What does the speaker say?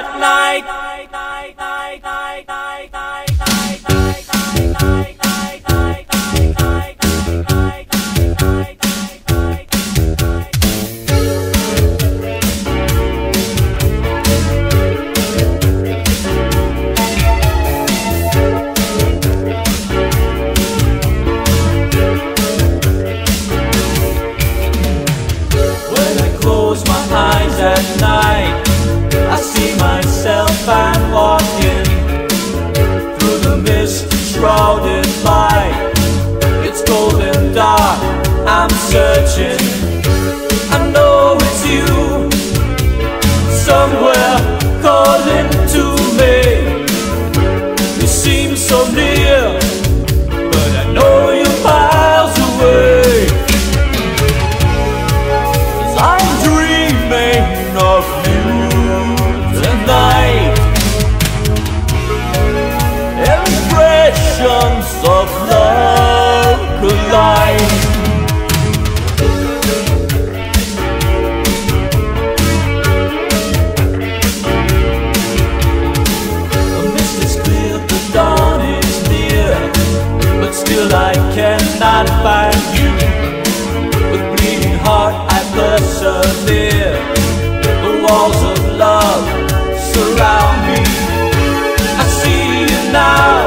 at night. somewhere calling to me. You seem so near. till I cannot find you. With bleeding heart, I persevere. The walls of love surround me. I see you now.